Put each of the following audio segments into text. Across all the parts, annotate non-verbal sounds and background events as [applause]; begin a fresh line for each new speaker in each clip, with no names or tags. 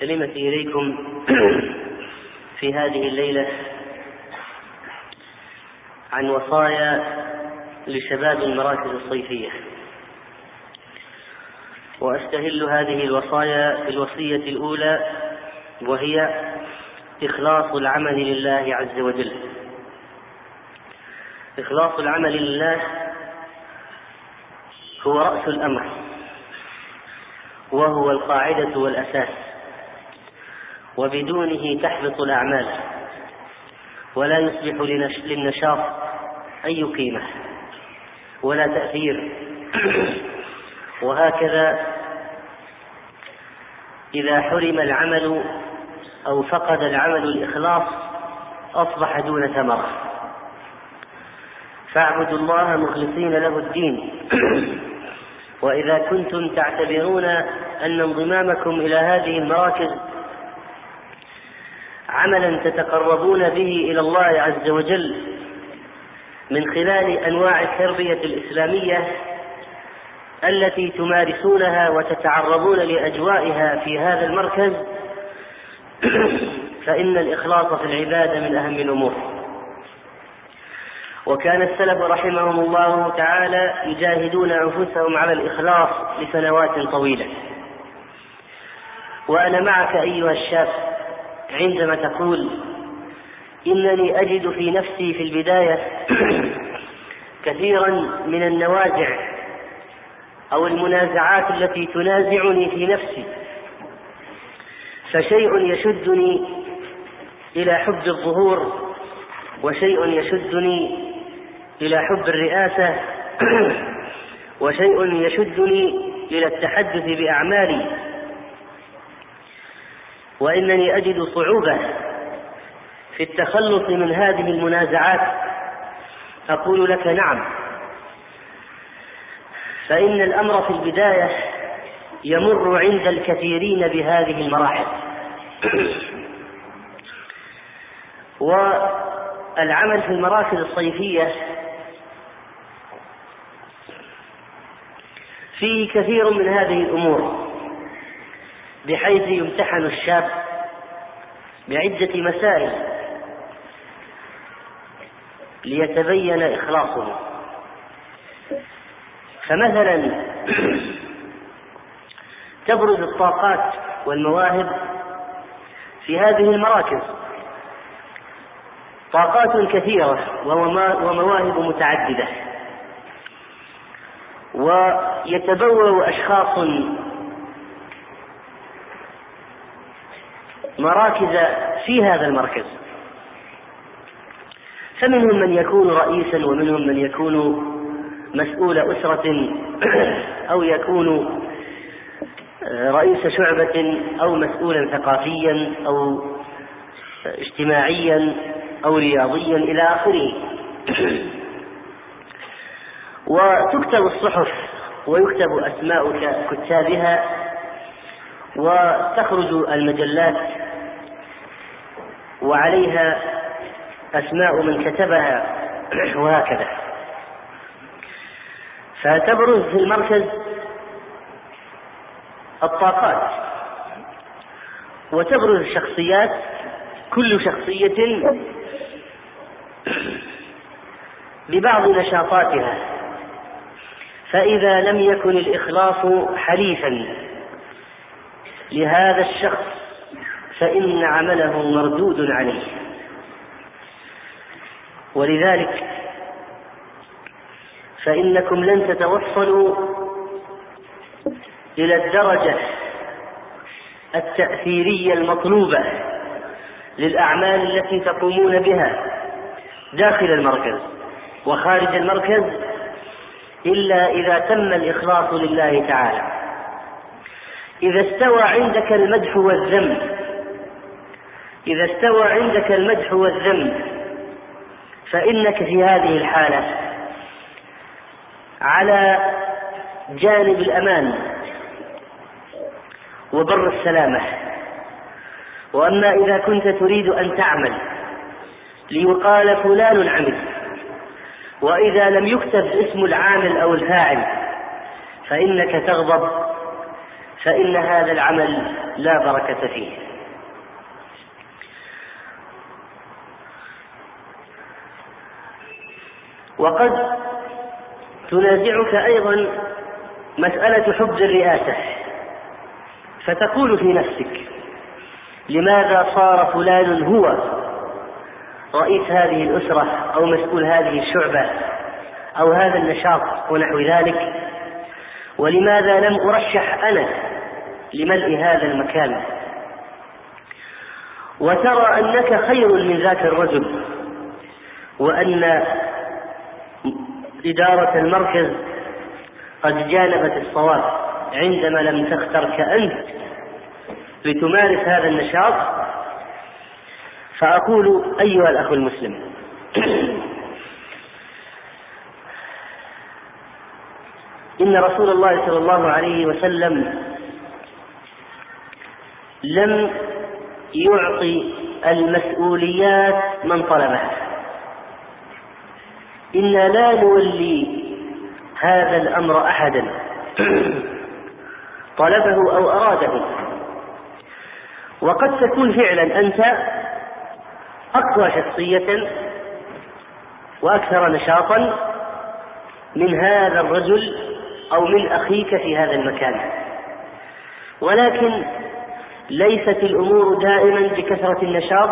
كلمتي إليكم في هذه الليلة عن وصايا لشباب المراكز الصيفية. وأستهل هذه الوصايا بالوصية الأولى وهي إخلاص العمل لله عز وجل. إخلاص العمل لله هو رأس الأمر وهو القاعدة والأساس. وبدونه تحبط الأعمال ولا يصبح للنشاط أي قيمة ولا تأثير. [clears throat] وهكذا إذا حرم العمل أو فقد العمل الإخلاص أصبح دون ثمرة فاعبدوا الله مخلصين له الدين. [clears throat] وإذا كنتم تعتبرون أن انضمامكم إلى هذه المراكز عملا تتقربون به إلى الله عز وجل من خلال أنواع التربية الإسلامية التي تمارسونها وتتعرضون لأجوائها في هذا المركز. [clears throat] فإن الإخلاص في العبادة من أهم الأمور. وكان السلف رحمهم الله تعالى يجاهدون أنفسهم على الإخلاص لسنوات طويلة. وأنا معك أيها الشاب عندما تقول إنني أجد في نفسي في البداية [clears throat] كثيرا من النوازع أو المنازعات التي تنازعني في نفسي فشيء يشدني إلى حب الظهور وشيء يشدني إلى حب الرئاسة [clears throat] وشيء يشدني إلى التحدث بأعمالي. وإنني أجد صعوبة في التخلص من هذه المنازعات. أقول لك نعم. فإن الأمر في البداية يمر عند الكثيرين بهذه المراحل. [clears throat] والعمل في المراكز الصيفية فيه كثير من هذه الأمور. بحيث يمتحن الشاب بعدة مسائل ليتبين إخلاصه. فمثلا [clears throat] تبرز الطاقات والمواهب في هذه المراكز. طاقات كثيرة ومواهب متعددة. ويتبوأ أشخاص مراكز في هذا المركز. فمنهم من يكون رئيسا ومنهم من يكون مسؤول أسرة [clears throat] أو يكون رئيس شعبة أو مسؤولا ثقافيا أو اجتماعيا أو رياضيا إلى آخره. [clears throat] وتكتب الصحف ويكتب أسماء كتابها وتخرج المجلات وعليها أسماء من كتبها [clears throat] وهكذا. فتبرز في المركز الطاقات. وتبرز الشخصيات كل شخصية [clears throat] ببعض نشاطاتها. فإذا لم يكن الإخلاص حليفا لهذا الشخص فإن عمله مردود عليه. ولذلك فإنكم لن تتوصلوا إلى الدرجة التأثيرية المطلوبة للأعمال التي تقومون بها داخل المركز وخارج المركز إلا إذا تم الإخلاص لله تعالى. إذا استوى عندك المدح والذم إذا استوى عندك المدح والذم فإنك في هذه الحالة على جانب الأمان وبر السلامة. وأما إذا كنت تريد أن تعمل ليقال فلان عمل وإذا لم يكتب اسم العامل أو الفاعل فإنك تغضب فإن هذا العمل لا بركة فيه. وقد تنازعك أيضا مسألة حب الرئاسة. فتقول في نفسك لماذا صار فلان هو رئيس هذه الأسرة أو مسؤول هذه الشعبة أو هذا النشاط ونحو ذلك؟ ولماذا لم أرشح أنا لملء هذا المكان؟ وترى أنك خير من ذاك الرجل وأن إدارة المركز قد جانبت الصواب عندما لم تخترك أنت لتمارس هذا النشاط. فأقول أيها الأخ المسلم [clears throat] إن رسول الله صلى الله عليه وسلم لم يعطي المسؤوليات من طلبها. إنا لا نولي هذا الأمر أحدا. [clears throat] طلبه أو أراده. وقد تكون فعلا أنت أقوى شخصية وأكثر نشاطا من هذا الرجل أو من أخيك في هذا المكان. ولكن ليست الأمور دائما بكثرة النشاط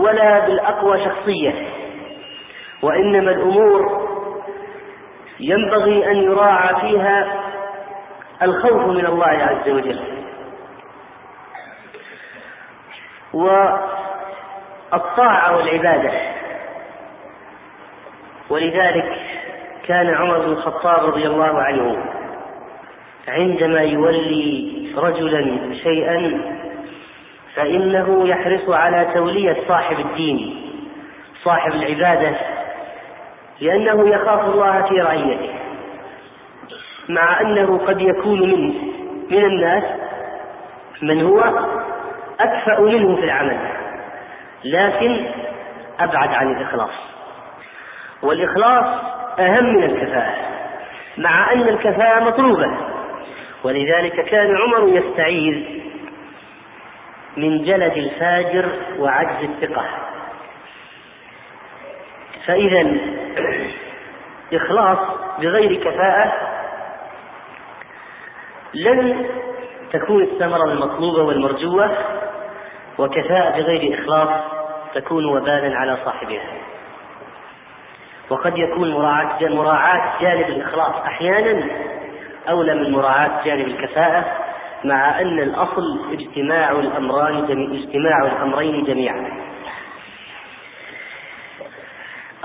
ولا بالأقوى شخصية. وإنما الأمور ينبغي أن يراعى فيها الخوف من الله عز وجل. والطاعة والعبادة. ولذلك كان عمر بن الخطاب رضي الله عنه عندما يولي رجلا شيئا فإنه يحرص على تولية صاحب الدين صاحب العبادة لأنه يخاف الله في رعيته مع أنه قد يكون منه من الناس من هو أكفأ منه في العمل لكن أبعد عن الإخلاص. والإخلاص أهم من الكفاءة مع أن الكفاءة مطلوبة. ولذلك كان عمر يستعيذ من جلد الفاجر وعجز الثقة. فإذا إخلاص بغير كفاءة لن تكون الثمرة المطلوبة والمرجوة وكفاءة بغير إخلاص تكون وبالا على صاحبها وقد يكون مراعاة مراعاة جانب الإخلاص أحيانا أولى من مراعاة جانب الكفاءة مع أن الأصل اجتماع الأمران اجتماع الأمرين جميعا.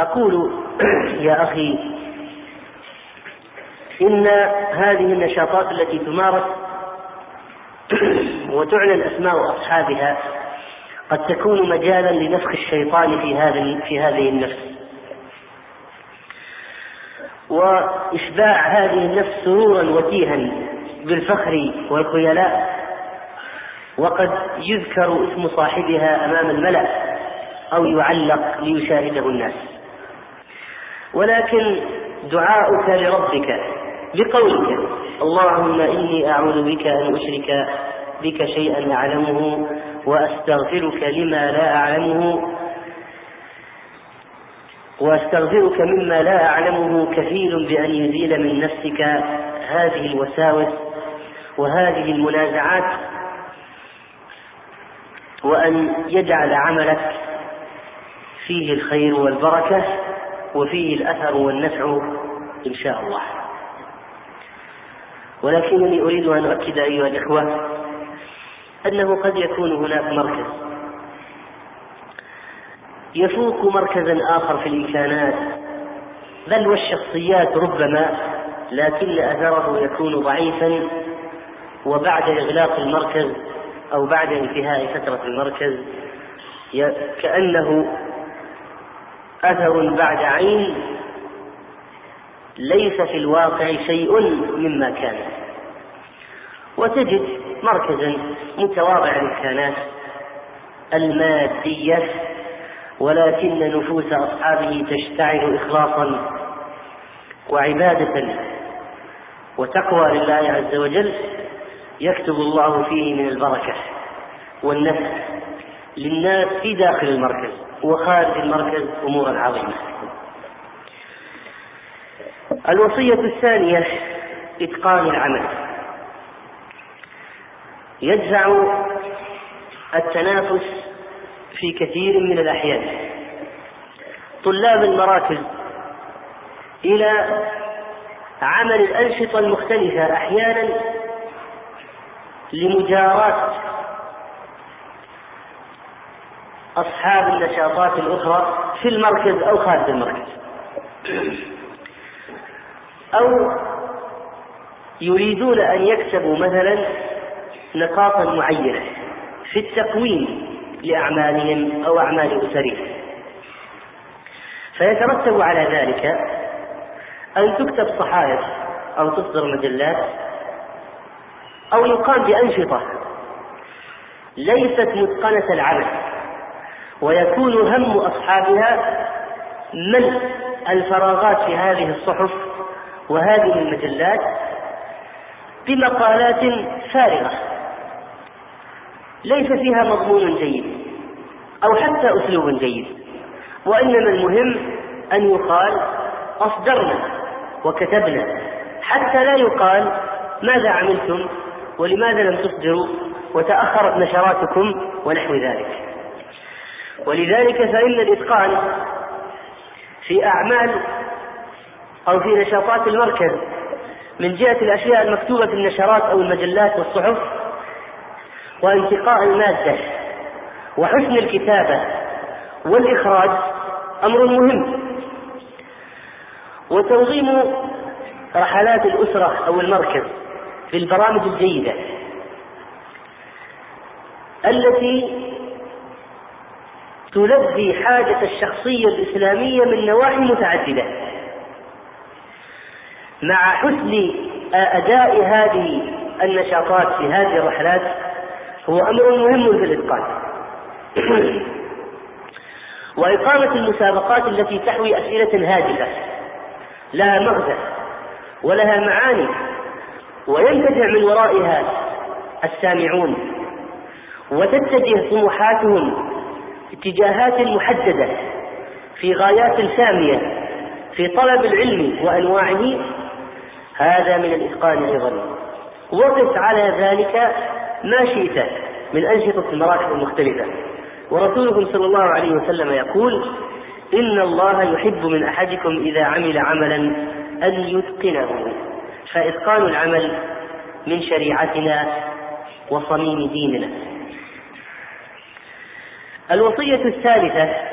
أقول [clears throat] يا أخي إن هذه النشاطات التي تمارس [clears throat] وتعلن أسماء أصحابها قد تكون مجالا لنفخ الشيطان في هذا في هذه النفس. وإشباع هذه النفس سرورا وتيها بالفخر والخيلاء وقد يذكر اسم صاحبها أمام الملأ أو يعلق ليشاهده الناس. ولكن دعاؤك لربك بقولك اللهم إني أعوذ بك أن أشرك بك شيئا أعلمه وأستغفرك لما لا أعلمه وأستغفرك مما لا أعلمه كفيل بأن يزيل من نفسك هذه الوساوس وهذه المنازعات وأن يجعل عملك فيه الخير والبركة. وفيه الأثر والنفع إن شاء الله. ولكنني أريد أن أؤكد أيها الإخوة أنه قد يكون هناك مركز. يفوق مركزا آخر في الإمكانات بل والشخصيات ربما لكن أثره يكون ضعيفا وبعد إغلاق المركز أو بعد انتهاء فترة المركز كأنه أثر بعد عين ليس في الواقع شيء مما كان. وتجد مركزا متواضع الإمكانات المادية ولكن نفوس أصحابه تشتعل إخلاصا وعبادة وتقوى لله عز وجل يكتب الله فيه من البركة والنفع للناس في داخل المركز. وخارج المركز أمورا عظيمة الوصية الثانية إتقان العمل. يدفع التنافس في كثير من الأحيان. طلاب المراكز إلى عمل الأنشطة المختلفة أحيانا لمجاراة أصحاب النشاطات الأخرى في المركز أو خارج المركز. أو يريدون أن يكسبوا مثلا نقاطا معينة في التقويم لأعمالهم أو أعمال أسرهم. فيترتب على ذلك أن تكتب صحائف أو تصدر مجلات أو يقام بأنشطة ليست متقنة العمل. ويكون هم أصحابها ملء الفراغات في هذه الصحف وهذه المجلات بمقالات فارغة ليس فيها مضمون جيد أو حتى أسلوب جيد وإنما المهم أن يقال أصدرنا وكتبنا حتى لا يقال ماذا عملتم ولماذا لم تصدروا وتأخرت نشراتكم ونحو ذلك. ولذلك فإن الإتقان في أعمال أو في نشاطات المركز من جهة الأشياء المكتوبة في النشرات أو المجلات والصحف وانتقاء المادة وحسن الكتابة والإخراج أمر مهم. وتنظيم رحلات الأسرة أو المركز في البرامج الجيدة التي تلبي حاجة الشخصية الإسلامية من نواحي متعددة. مع حسن أداء هذه النشاطات في هذه الرحلات هو أمر مهم في الإتقان. [clears throat] وإقامة المسابقات التي تحوي أسئلة هادفة لها مغزى ولها معاني وينتفع من ورائها السامعون وتتجه طموحاتهم اتجاهات محددة في غايات سامية في طلب العلم وأنواعه هذا من الإتقان أيضا. وقف على ذلك ما شئت من أنشطة المراكز المختلفة. ورسولكم صلى الله عليه وسلم يقول إن الله يحب من أحدكم إذا عمل عملا أن يتقنه. فإتقان العمل من شريعتنا وصميم ديننا. الوصية الثالثة.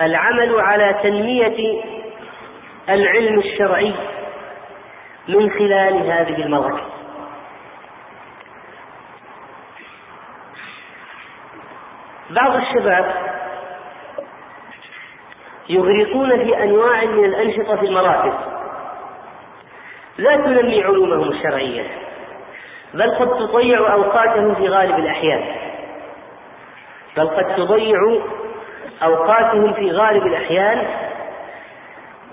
العمل على تنمية العلم الشرعي من خلال هذه المراكز. بعض الشباب يغرقون في أنواع من الأنشطة في المراكز لا تنمي علومهم الشرعية. بل قد تضيع أوقاتهم في غالب الأحيان. بل قد تضيع أوقاتهم في غالب الأحيان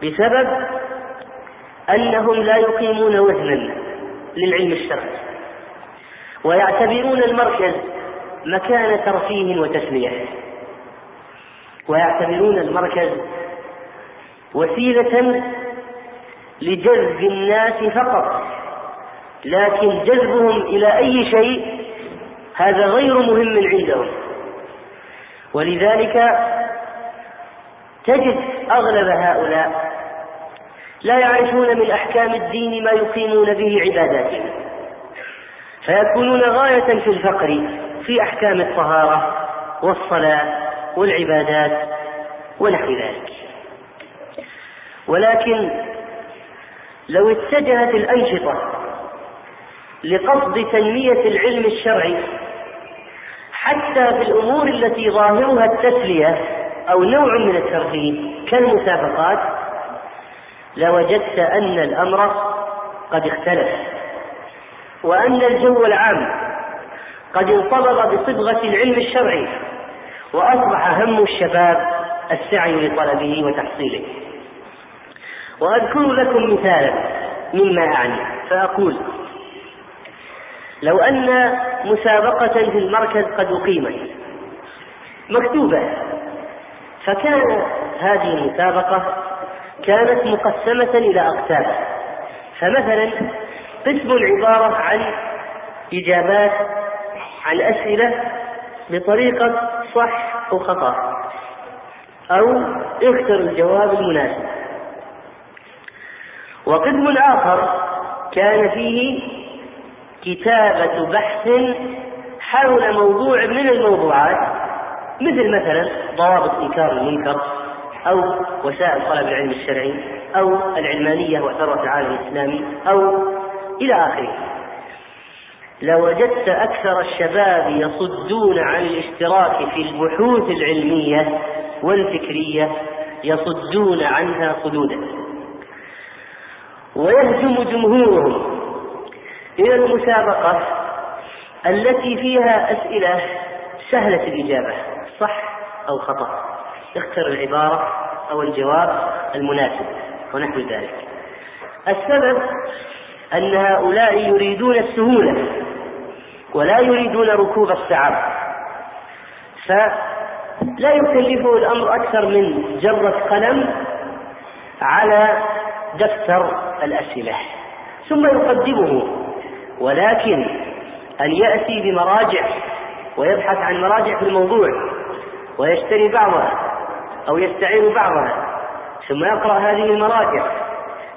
بسبب أنهم لا يقيمون وزنا للعلم الشرعي ويعتبرون المركز مكان ترفيه وتسلية ويعتبرون المركز وسيلة لجذب الناس فقط. لكن جذبهم إلى أي شيء هذا غير مهم عندهم. ولذلك تجد أغلب هؤلاء لا يعرفون من أحكام الدين ما يقيمون به عباداتهم فيكونون غاية في الفقر في أحكام الطهارة والصلاة والعبادات ونحو ذلك. ولكن لو اتجهت الأنشطة لقصد تنمية العلم الشرعي حتى في الأمور التي ظاهرها التسلية أو نوع من الترفيه كالمسابقات لوجدت أن الأمر قد اختلف وأن الجو العام قد انصبغ بصبغة العلم الشرعي وأصبح هم الشباب السعي لطلبه وتحصيله. وأذكر لكم مثالا مما أعني فأقول لو أن مسابقة في المركز قد أقيمت. مكتوبة. فكان هذه المسابقة كانت مقسمة إلى أقسام. فمثلا قسم عبارة عن إجابات عن أسئلة بطريقة صح أو خطأ أو اختر الجواب المناسب. وقسم آخر كان فيه كتابة بحث حول موضوع من الموضوعات مثل مثلا ضوابط إنكار المنكر أو وسائل طلب العلم الشرعي أو العلمانية وثروة العالم الإسلامي أو إلى آخره. لوجدت أكثر الشباب يصدون عن الاشتراك في البحوث العلمية والفكرية يصدون عنها صدودا. ويهجم جمهورهم إلى المسابقة التي فيها أسئلة سهلة الإجابة صح أو خطأ؟ اختر العبارة أو الجواب المناسب ونحو ذلك. السبب أن هؤلاء يريدون السهولة ولا يريدون ركوب الصعاب فلا يكلفه الأمر أكثر من جرة قلم على دفتر الأسئلة ثم يقدمه ولكن أن يأتي بمراجع ويبحث عن مراجع في الموضوع ويشتري بعضها أو يستعين بعضها ثم يقرأ هذه المراجع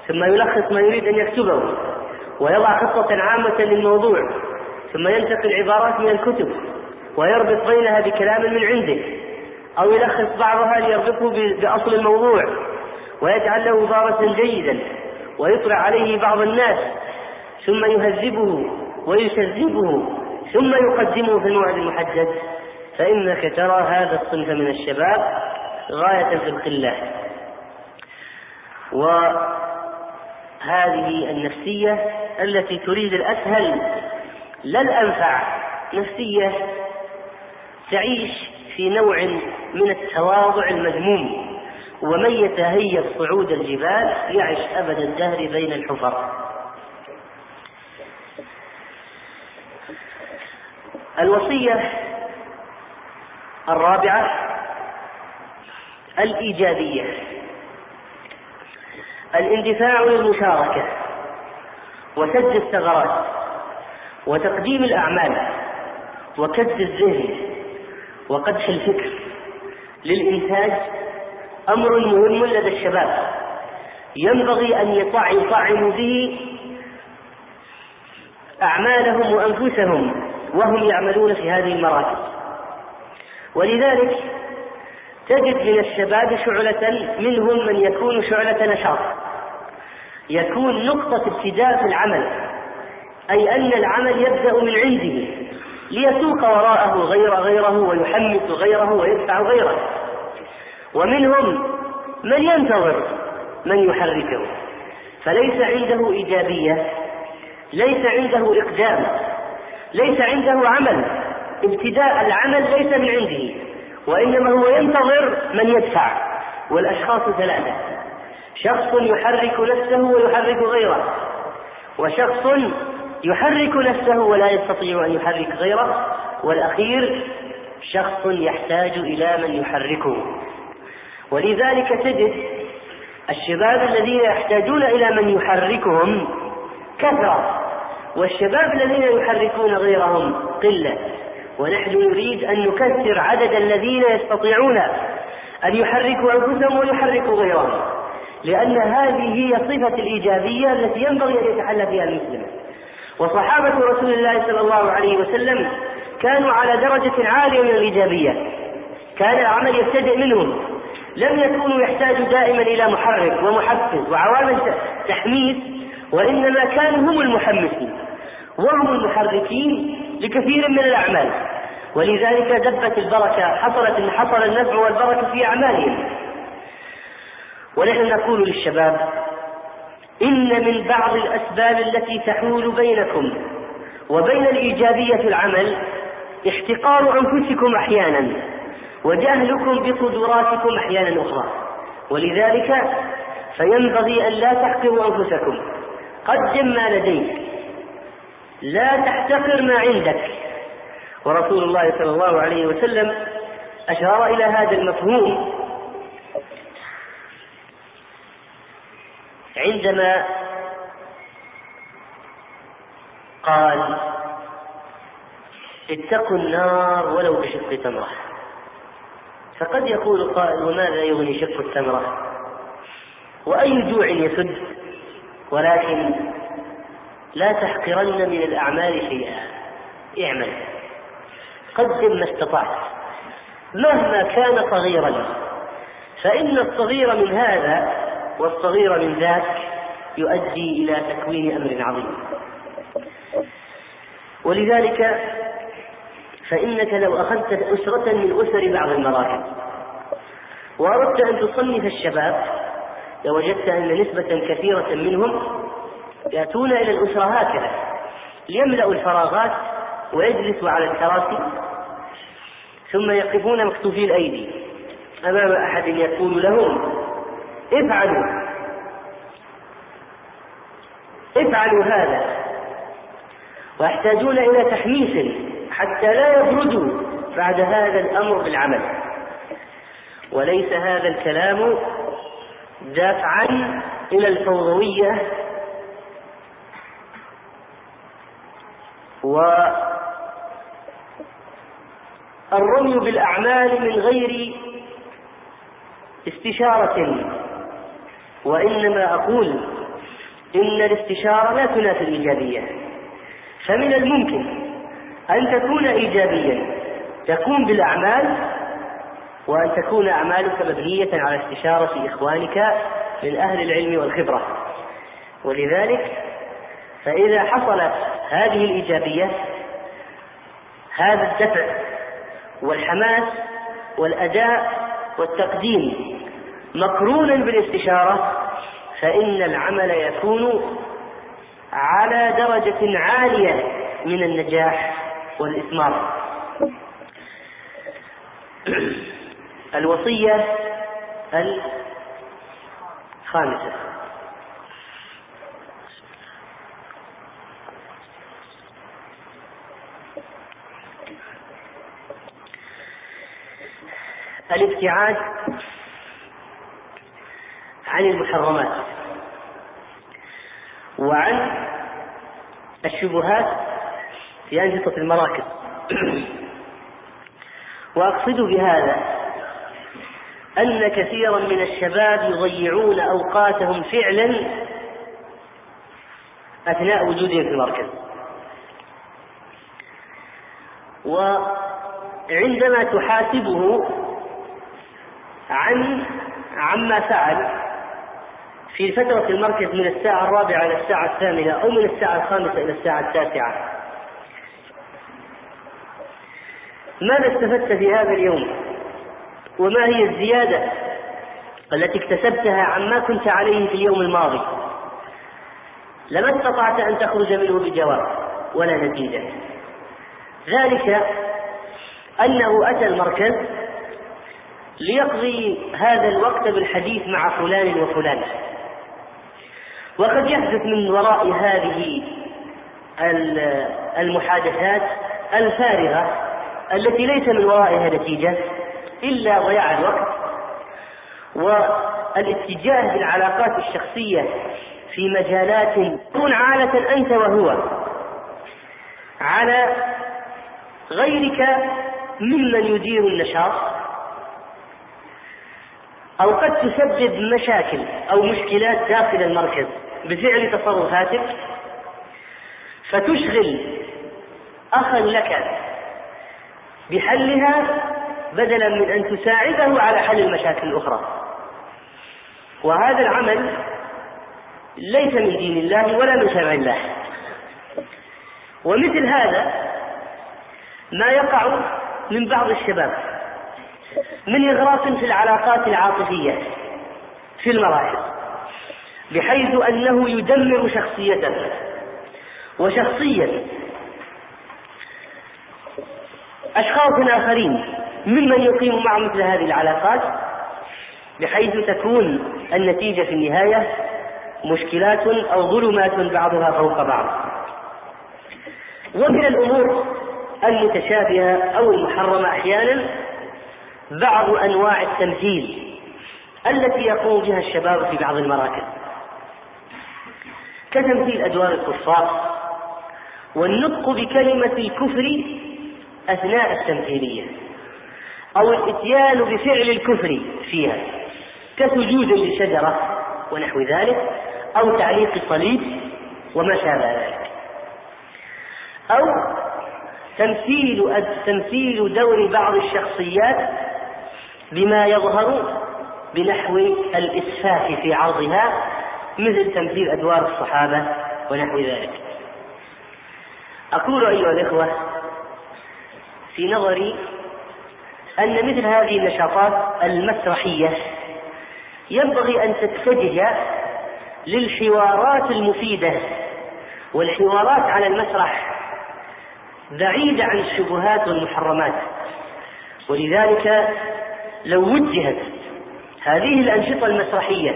ثم يلخص ما يريد أن يكتبه ويضع خطة عامة للموضوع ثم ينتقل عبارات من الكتب ويربط بينها بكلام من عنده أو يلخص بعضها ليربطه بأصل الموضوع ويجعل له جيدا ويطلع عليه بعض الناس ثم يهذبه ويشذبه ثم يقدمه في الموعد المحدد. فإنك ترى هذا الصنف من الشباب غاية في القلة. وهذه النفسية التي تريد الأسهل لا الأنفع نفسية تعيش في نوع من التواضع المذموم. ومن يتهيب صعود الجبال يعش أبد الدهر بين الحفر. الوصية الرابعة الإيجابية. الاندفاع للمشاركة وسد الثغرات وتقديم الأعمال وكد الذهن وقدح الفكر للإنتاج أمر مهم لدى الشباب. ينبغي أن يطعموا به أعمالهم وأنفسهم وهم يعملون في هذه المراكز ولذلك تجد من الشباب شعلة منهم من يكون شعلة نشاط. يكون نقطة ابتداء في العمل أي أن العمل يبدأ من عنده ليسوق وراءه غير غيره ويحمس غيره ويدفع غيره. ومنهم من ينتظر من يحركه. فليس عنده إيجابية ليس عنده إقدام. ليس عنده عمل. ابتداء العمل ليس من عنده وإنما هو ينتظر من يدفع. والأشخاص ثلاثة شخص يحرك نفسه ويحرك غيره. وشخص يحرك نفسه ولا يستطيع أن يحرك غيره. والأخير شخص يحتاج إلى من يحركه. ولذلك تجد الشباب الذين يحتاجون إلى من يحركهم كثرة. والشباب الذين يحركون غيرهم قلة. ونحن نريد أن نكثر عدد الذين يستطيعون أن يحركوا أنفسهم ويحركوا غيرهم لأن هذه هي الصفة الإيجابية التي ينبغي أن يتحلى بها المسلم. وصحابة رسول الله صلى الله عليه وسلم كانوا على درجة عالية من الإيجابية. كان العمل يبتدئ منهم. لم يكونوا يحتاجوا دائما إلى محرك ومحفز وعوامل تحميس وإنما كانوا هم المحمسين وهم المحركين لكثير من الأعمال. ولذلك دبت البركة حصلت حصل النفع والبركة في أعمالهم. ونحن نقول للشباب إن من بعض الأسباب التي تحول بينكم وبين الإيجابية في العمل احتقار أنفسكم أحيانا وجهلكم بقدراتكم أحيانا أخرى. ولذلك فينبغي أن لا تحقروا أنفسكم. قدم ما لديك. لا تحتقر ما عندك. ورسول الله صلى الله عليه وسلم أشار إلى هذا المفهوم. عندما قال اتقوا النار ولو بشق تمرة. فقد يقول قائل وماذا يغني شق التمرة؟ وأي جوع يسد؟ ولكن لا تحقرن من الأعمال شيئا. اعمل. قدم ما استطعت. مهما كان صغيرا. فإن الصغير من هذا والصغير من ذاك يؤدي إلى تكوين أمر عظيم. ولذلك فإنك لو أخذت أسرة من أسر بعض المراكز وأردت أن تصنف الشباب لوجدت أن نسبة كثيرة منهم يأتون إلى الأسرة هكذا. ليملأوا الفراغات ويجلسوا على الكراسي ثم يقفون مكتوفي الأيدي. أمام أحد يقول لهم افعلوا افعلوا هذا. ويحتاجون إلى تحميس حتى لا يبردوا بعد هذا الأمر بالعمل. وليس هذا الكلام دافعا إلى الفوضوية والرمي بالأعمال من غير استشارة وإنما أقول إن الاستشارة لا تنافي الإيجابية. فمن الممكن أن تكون إيجابيا تكون بالأعمال وأن تكون أعمالك مبنية على استشارة إخوانك من أهل العلم والخبرة. ولذلك فإذا حصلت هذه الإيجابية هذا الدفع والحماس والأداء والتقديم مقرونا بالاستشارة فإن العمل يكون على درجة عالية من النجاح والإثمار. [clears throat] الوصية الخامسة. الابتعاد عن المحرمات وعن الشبهات في أنشطة المراكز. [coughs] وأقصد بهذا أن كثيرا من الشباب يضيعون أوقاتهم فعلا أثناء وجودهم في المركز. وعندما تحاسبه عن عما فعل في فترة المركز من الساعة الرابعة إلى الساعة الثامنة أو من الساعة الخامسة إلى الساعة التاسعة ماذا استفدت في هذا اليوم؟ وما هي الزيادة التي اكتسبتها عما كنت عليه في اليوم الماضي؟ لما استطعت أن تخرج منه بجواب ولا نتيجة. ذلك أنه أتى المركز ليقضي هذا الوقت بالحديث مع فلان وفلان. وقد يحدث من وراء هذه المحادثات الفارغة التي ليس من ورائها نتيجة. إلا ضياع الوقت. والاتجاه بالعلاقات الشخصية في مجالات تكون عالة أنت وهو على غيرك ممن يدير النشاط أو قد تسبب مشاكل أو مشكلات داخل المركز بفعل تصرفاتك فتشغل أخا لك بحلها بدلا من أن تساعده على حل المشاكل الأخرى. وهذا العمل ليس من دين الله ولا من شرع الله. ومثل هذا ما يقع من بعض الشباب من إغراق في العلاقات العاطفية في المراحل بحيث أنه يدمر شخصيته. وشخصية أشخاص آخرين ممن يقيم معه مثل هذه العلاقات بحيث تكون النتيجة في النهاية مشكلات أو ظلمات بعضها فوق بعض. ومن الأمور المتشابهة أو المحرمة أحيانا بعض أنواع التمثيل التي يقوم بها الشباب في بعض المراكز. كتمثيل أدوار الكفار والنطق بكلمة الكفر أثناء التمثيلية أو الإتيان بفعل الكفر فيها كسجود لشجرة ونحو ذلك أو تعليق صليب وما شابه ذلك. أو تمثيل تمثيل دور بعض الشخصيات بما يظهر بنحو الإسفاف في عرضها مثل تمثيل أدوار الصحابة ونحو ذلك. أقول أيها الإخوة في نظري أن مثل هذه النشاطات المسرحية ينبغي أن تتجه للحوارات المفيدة والحوارات على المسرح بعيدة عن الشبهات والمحرمات. ولذلك لو وجهت هذه الأنشطة المسرحية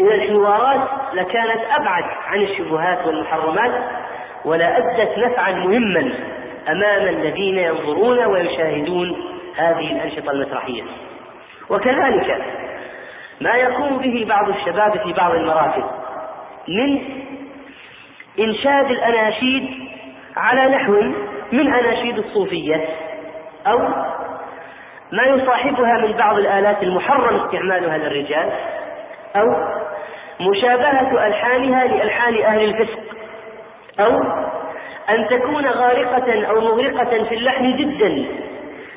إلى الحوارات لكانت أبعد عن الشبهات والمحرمات ولا أدت نفعا مهما أمام الذين ينظرون ويشاهدون هذه الأنشطة المسرحية. وكذلك ما يقوم به بعض الشباب في بعض المراكز من إنشاد الأناشيد على نحو من أناشيد الصوفية أو ما يصاحبها من بعض الآلات المحرم استعمالها للرجال أو مشابهة ألحانها لألحان أهل الفسق أو أن تكون غارقة أو مغرقة في اللحن جدا.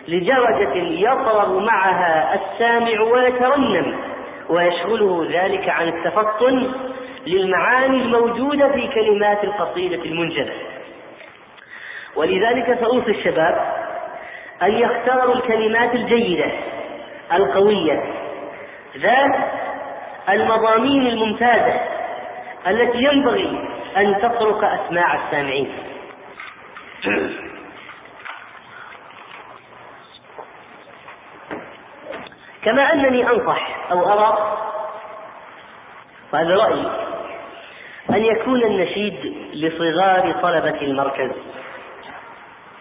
لدرجة يطرب معها السامع ويترنم ويشغله ذلك عن التفطن للمعاني الموجودة في كلمات القصيدة المنجدة ولذلك سأوصي الشباب أن يختاروا الكلمات الجيدة القوية ذات المضامين الممتازة التي ينبغي أن تطرق أسماع السامعين. [clears throat] كما أنني أنصح أو أرى وهذا رأيي أن يكون النشيد لصغار طلبة المركز.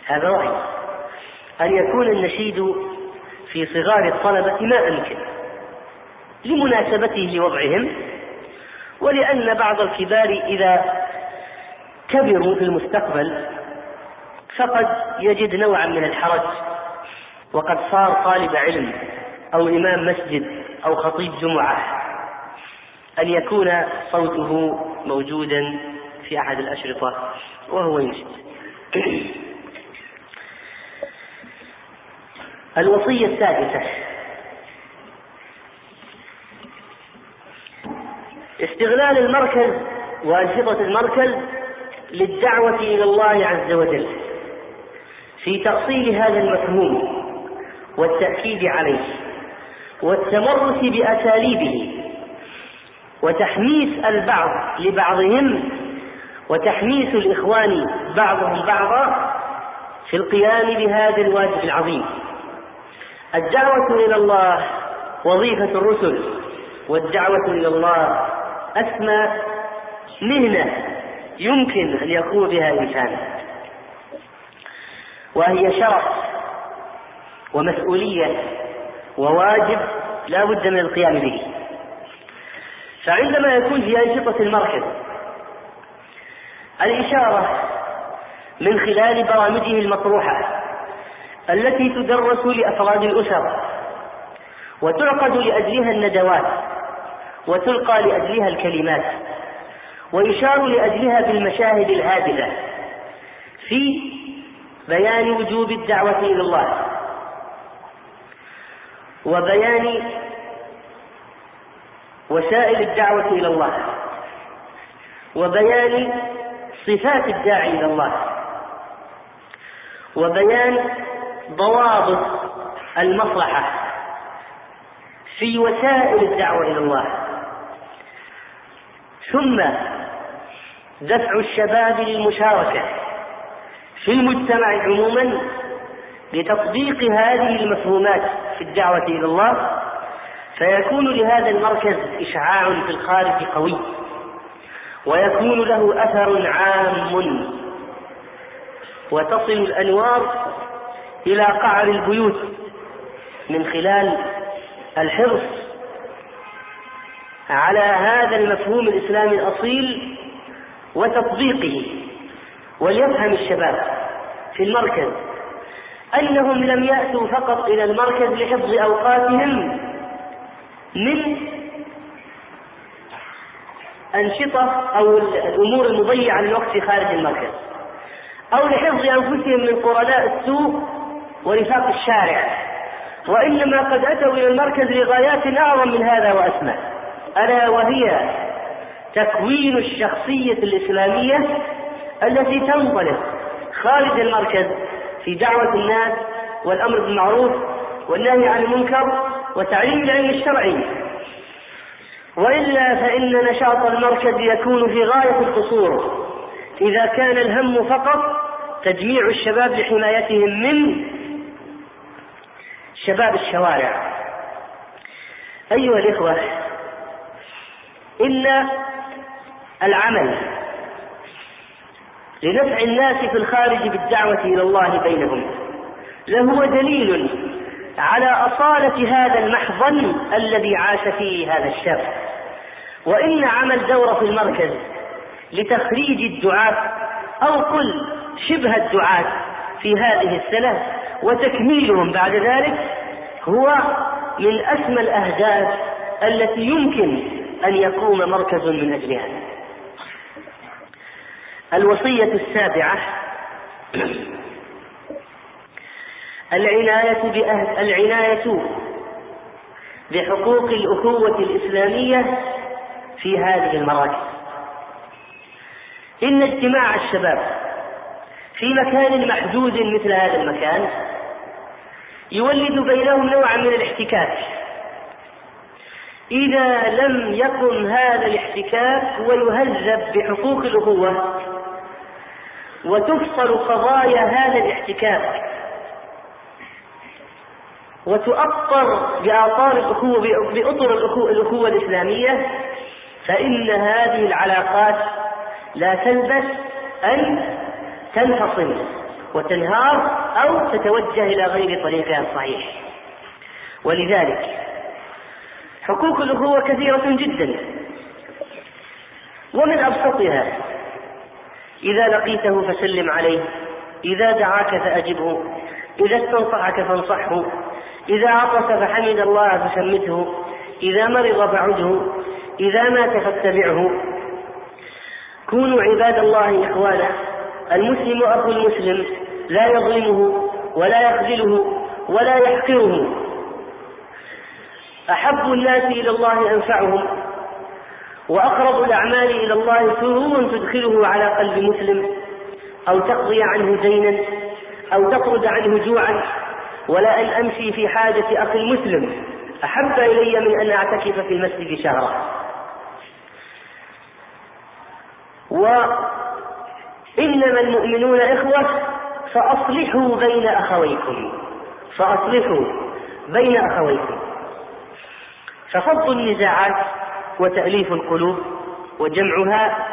هذا رأيي. أن يكون النشيد في صغار الطلبة ما أمكن لمناسبته لوضعهم ولأن بعض الكبار إذا كبروا في المستقبل فقد يجد نوعا من الحرج وقد صار طالب علم. أو إمام مسجد أو خطيب جمعة أن يكون صوته موجودا في أحد الأشرطة وهو ينشد [clears throat] الوصية السادسة. استغلال المركز وأنشطة المركز للدعوة إلى الله عز وجل في تأصيل هذا المفهوم والتأكيد عليه. والتمرس بأساليبه وتحميس البعض لبعضهم وتحميس الإخوان بعضهم بعضا في القيام بهذا الواجب العظيم. الدعوة إلى الله وظيفة الرسل والدعوة إلى الله أسمى مهنة يمكن أن يقوم بها الإنسان. وهي شرف ومسؤولية وواجب لا بد من القيام به. فعندما يكون في أنشطة المركز الإشارة من خلال برامجه المطروحة التي تدرس لأفراد الأسر وتعقد لأجلها الندوات وتلقى لأجلها الكلمات ويشار لأجلها بالمشاهد الهادفة في بيان وجوب الدعوة إلى الله. وبيان وسائل الدعوة إلى الله وبيان صفات الداعي إلى الله وبيان ضوابط المصلحة في وسائل الدعوة إلى الله. ثم دفع الشباب للمشاركة في المجتمع عموما لتطبيق هذه المفهومات. في الدعوة إلى الله فيكون لهذا المركز إشعاع في الخارج قوي ويكون له أثر عام. وتصل الأنوار إلى قعر البيوت من خلال الحرص على هذا المفهوم الإسلامي الأصيل وتطبيقه وليفهم الشباب في المركز. أنهم لم يأتوا فقط إلى المركز لحفظ أوقاتهم من أنشطة أو الأمور المضيعة للوقت خارج المركز أو لحفظ أنفسهم من قرناء السوء ورفاق الشارع وإنما قد أتوا إلى المركز لغايات أعظم من هذا وأسمى ألا وهي تكوين الشخصية الإسلامية التي تنطلق خارج المركز في دعوة الناس والأمر بالمعروف والنهي عن المنكر وتعليم العلم الشرعي. وإلا فإن نشاط المركز يكون في غاية القصور. إذا كان الهم فقط تجميع الشباب لحمايتهم من شباب الشوارع. أيها الإخوة إن العمل. لنفع الناس في الخارج بالدعوة إلى الله بينهم. لهو دليل على أصالة هذا المحضن الذي عاش فيه هذا الشاب. وإن عمل دورة في المركز لتخريج الدعاة أو قل شبه الدعاة في هذه السنة وتكميلهم بعد ذلك هو من أسمى الأهداف التي يمكن أن يقوم مركز من أجلها. الوصية السابعة. العناية بأهل العناية بحقوق الأخوة الإسلامية في هذه المراكز. إن اجتماع الشباب في مكان محدود مثل هذا المكان يولد بينهم نوعا من الاحتكاك. إذا لم يقم هذا الاحتكاك ويهذب بحقوق الأخوة وتفصل قضايا هذا الاحتكاك. وتؤطر بآطار الأخوة بأطر الأخوة الإسلامية فإن هذه العلاقات لا تلبس أن تنفصل وتنهار أو تتوجه إلى غير طريقها الصحيح. ولذلك حقوق الأخوة كثيرة جدا. ومن أبسطها إذا لقيته فسلم عليه. إذا دعاك فأجبه. إذا استنصحك فانصحه. إذا عطس فحمد الله فشمته إذا مرض فعده إذا مات فاتبعه. كونوا عباد الله إخوانا. المسلم أخو المسلم لا يظلمه ولا يخذله ولا يحقره. أحب الناس إلى الله أنفعهم. وأقرب الأعمال إلى الله سرور تدخله على قلب مسلم أو تقضي عنه دينا أو تطرد عنه جوعا. ولا أن أمشي في حاجة أخي المسلم أحب إلي من أن أعتكف في المسجد شهرا. وإنما المؤمنون إخوة فأصلحوا بين أخويكم فأصلحوا بين أخويكم. ففض النزاعات وتأليف القلوب وجمعها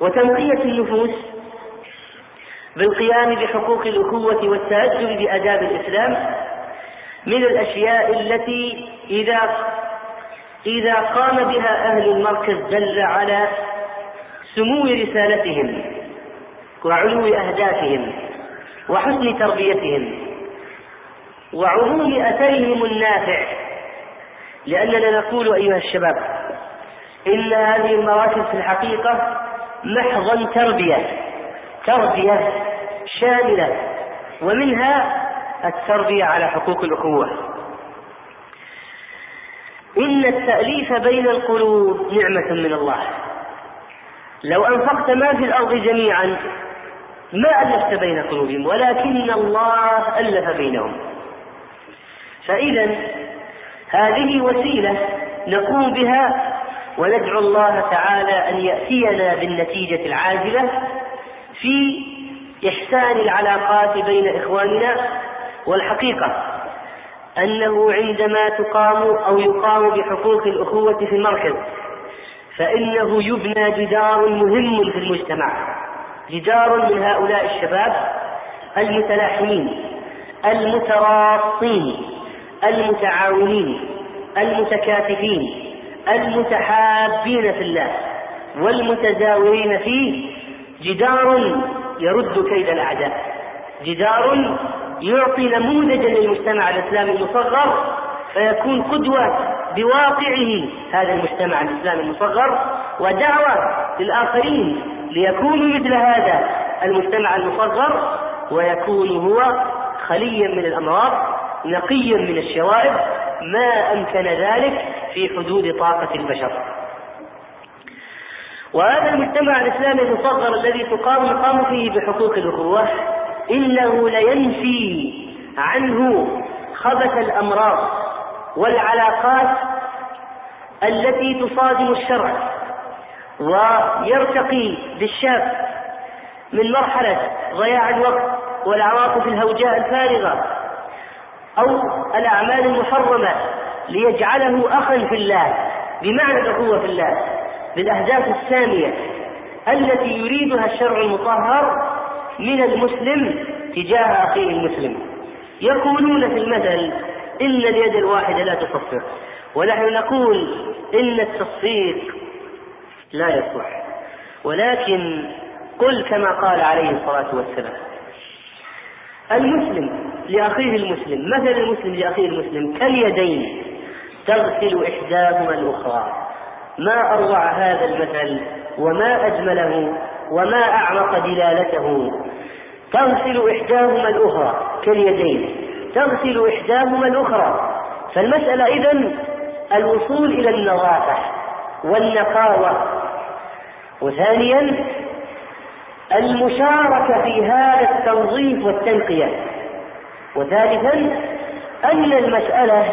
وتنقية النفوس بالقيام بحقوق الأخوة والتأدب بآداب الإسلام من الأشياء التي إذا إذا قام بها أهل المركز دل على سمو رسالتهم وعلو أهدافهم وحسن تربيتهم وعموم أثرهم النافع لأننا نقول أيها الشباب إن هذه المراكز في الحقيقة محضا تربية تربية شاملة ومنها التربية على حقوق الأخوة. إن التأليف بين القلوب نعمة من الله. لو أنفقت ما في الأرض جميعا ما ألفت بين قلوبهم ولكن الله ألف بينهم. فإذا هذه وسيلة نقوم بها وندعو الله تعالى أن يأتينا بالنتيجة العاجلة في إحسان العلاقات بين إخواننا والحقيقة. أنه عندما تقام أو يقام بحقوق الأخوة في المركز فإنه يبنى جدار مهم في المجتمع جدار من هؤلاء الشباب المتلاحمين المتراصين. المتعاونين المتكاتفين المتحابين في الله والمتزاورين فيه جدار يرد كيد الأعداء جدار يعطي نموذجا للمجتمع الإسلامي المصغر فيكون قدوة بواقعه هذا المجتمع الإسلامي المصغر ودعوة للآخرين ليكونوا مثل هذا المجتمع المصغر ويكون هو خليا من الأمراض نقيا من الشوائب ما أمكن ذلك في حدود طاقة البشر. وهذا المجتمع الإسلامي المصغر الذي تقام يقام فيه بحقوق الأخوة إنه لينفي عنه خبث الأمراض والعلاقات التي تصادم الشرع ويرتقي بالشاب من مرحلة ضياع الوقت والعواطف الهوجاء الفارغة أو الأعمال المحرمة ليجعله أخا في الله بمعنى الأخوة في الله بالأهداف السامية التي يريدها الشرع المطهر من المسلم تجاه أخيه المسلم. يقولون في المثل إن اليد الواحدة لا تصفق ونحن نقول إن التصفيق لا يصلح. ولكن قل كما قال عليه الصلاة والسلام المسلم لأخيه المسلم. مثل المسلم لأخيه المسلم كاليدين تغسل إحداهما الأخرى. ما أروع هذا المثل وما أجمله وما أعمق دلالته. تغسل إحداهما الأخرى كاليدين تغسل إحداهما الأخرى. فالمسألة إذن الوصول إلى النظافة والنقاوة. وثانيا المشاركة في هذا التنظيف والتنقية. وثالثا أن المسألة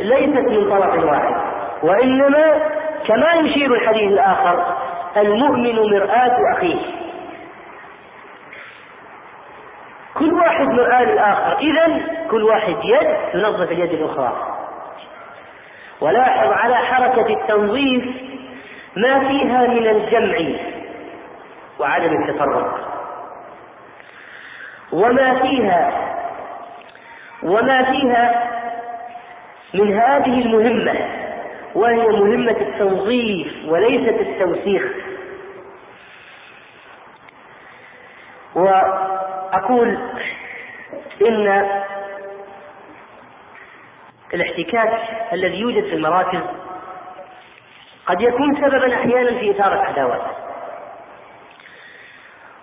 ليست من طرف واحد وإنما كما يشير الحديث الآخر المؤمن مرآة أخيه. كل واحد مرآة للآخر. إذا كل واحد يد تنظف اليد الأخرى. ولاحظ على حركة التنظيف ما فيها من الجمع وعدم التفرق. وما فيها وما فيها من هذه المهمة وهي مهمة التنظيف وليست التوسيخ. وأقول إن الاحتكاك الذي يوجد في المراكز قد يكون سببا أحيانا في إثارة عداوات.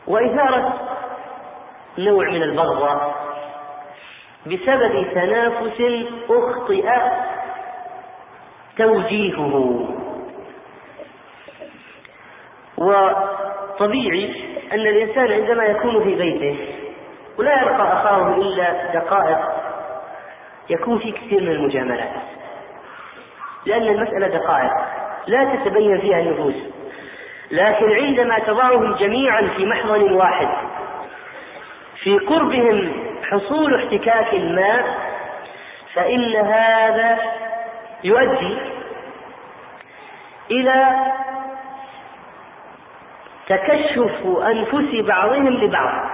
وإثارة نوع من البغضة بسبب تنافس أخطئ توجيهه. وطبيعي أن الإنسان عندما يكون في بيته ولا يلقى أخاه إلا دقائق يكون في كثير من المجاملات. لأن المسألة دقائق لا تتبين فيها النفوس. لكن عندما تضعهم جميعا في محضن واحد في قربهم حصول احتكاك ما فإن هذا يؤدي إلى تكشف أنفس بعضهم لبعض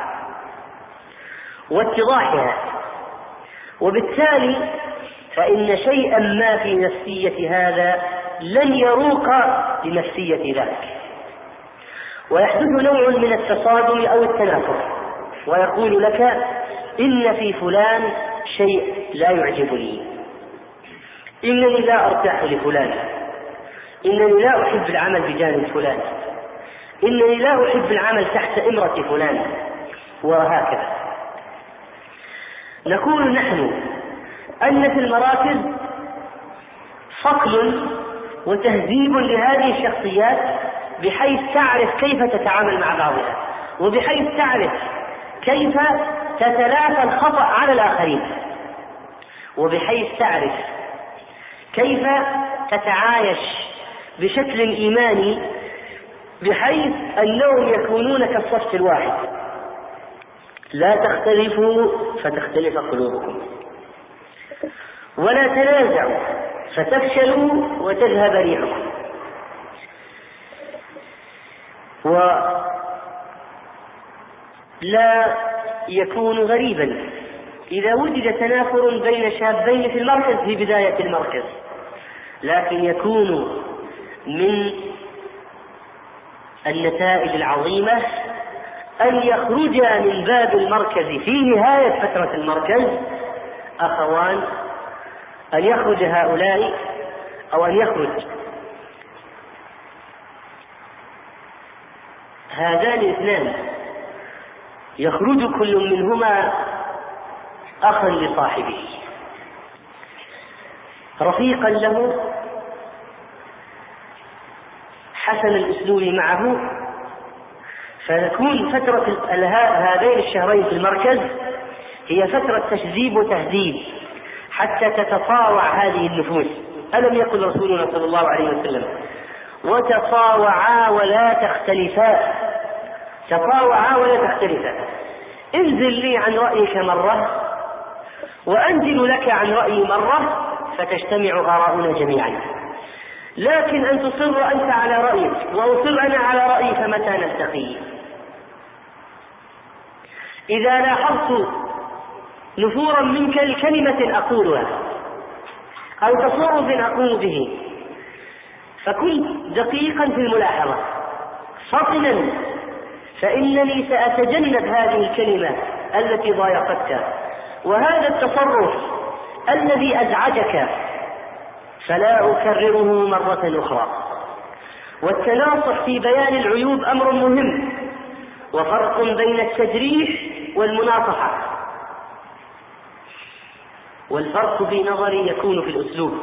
واتضاحها. وبالتالي فإن شيئا ما في نفسية هذا لن يروق لنفسية ذاك. ويحدث نوع من التصادم أو التنافر ويقول لك إن في فلان شيء لا يعجبني. إنني لا أرتاح لفلان. إنني لا أحب العمل بجانب فلان. إنني لا أحب العمل تحت إمرة فلان. وهكذا. نقول نحن أن في المراكز صقل وتهذيب لهذه الشخصيات بحيث تعرف كيف تتعامل مع بعضها وبحيث تعرف كيف تتلافى الخطأ على الآخرين. وبحيث تعرف كيف تتعايش بشكل إيماني بحيث أنهم يكونون كالصف الواحد. لا تختلفوا فتختلف قلوبكم. ولا تنازعوا فتفشلوا وتذهب ريحكم. ولا يكون غريبا. إذا وجد تنافر بين شابين في المركز في بداية المركز لكن يكون من النتائج العظيمة أن يخرجا من باب المركز في نهاية فترة المركز أخوان أن يخرج هؤلاء أو أن يخرج هذان الاثنان. يخرج كل منهما أخا لصاحبه. رفيقا له حسن الأسلوب معه. فتكون فترة هذين الشهرين في المركز هي فترة تشذيب وتهذيب حتى تتطاوع هذه النفوس. ألم يقل رسولنا صلى الله عليه وسلم وتطاوعا ولا تختلفا. تطاوعا ولا تختلفا انزل لي عن رأيك مرة وأنزل لك عن رأيي مرة فتجتمع آراؤنا جميعا. لكن أن تصر أنت على رأيك وأصر أنا على رأيي فمتى نلتقي؟ إذا لاحظت نفورا منك لكلمة أقولها أو تصرف أقوم به فكن دقيقا في الملاحظة. فطنا فإنني سأتجنب هذه الكلمة التي ضايقتك. وهذا التصرف الذي أزعجك فلا أكرره مرة أخرى. والتناصح في بيان العيوب أمر مهم وفرق بين التجريح والمناصحة. والفرق في نظري يكون في الأسلوب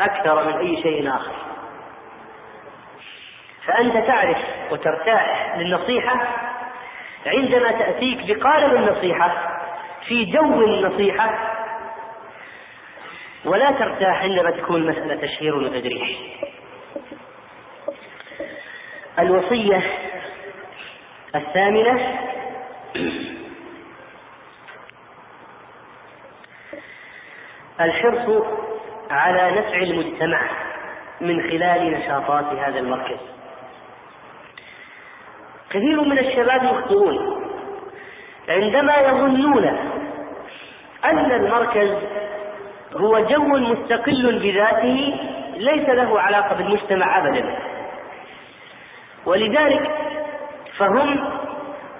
أكثر من أي شيء آخر. فأنت تعرف وترتاح للنصيحة عندما تأتيك بقالب النصيحة في جو النصيحة ولا ترتاح عندما تكون المسألة تشهير وتجريح الوصية الثامنة الحرص على نفع المجتمع من خلال نشاطات هذا المركز. كثير من الشباب يخطئون عندما يظنون أن المركز هو جو مستقل بذاته ليس له علاقة بالمجتمع أبدا. ولذلك فهم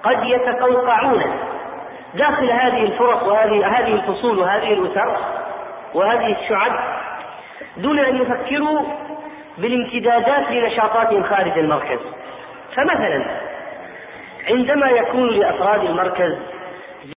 قد يتقوقعون داخل هذه الفرق وهذه هذه الفصول وهذه الأسر وهذه الشعب دون أن يفكروا بالامتدادات لنشاطاتهم خارج المركز. فمثلا عندما يكون لأفراد المركز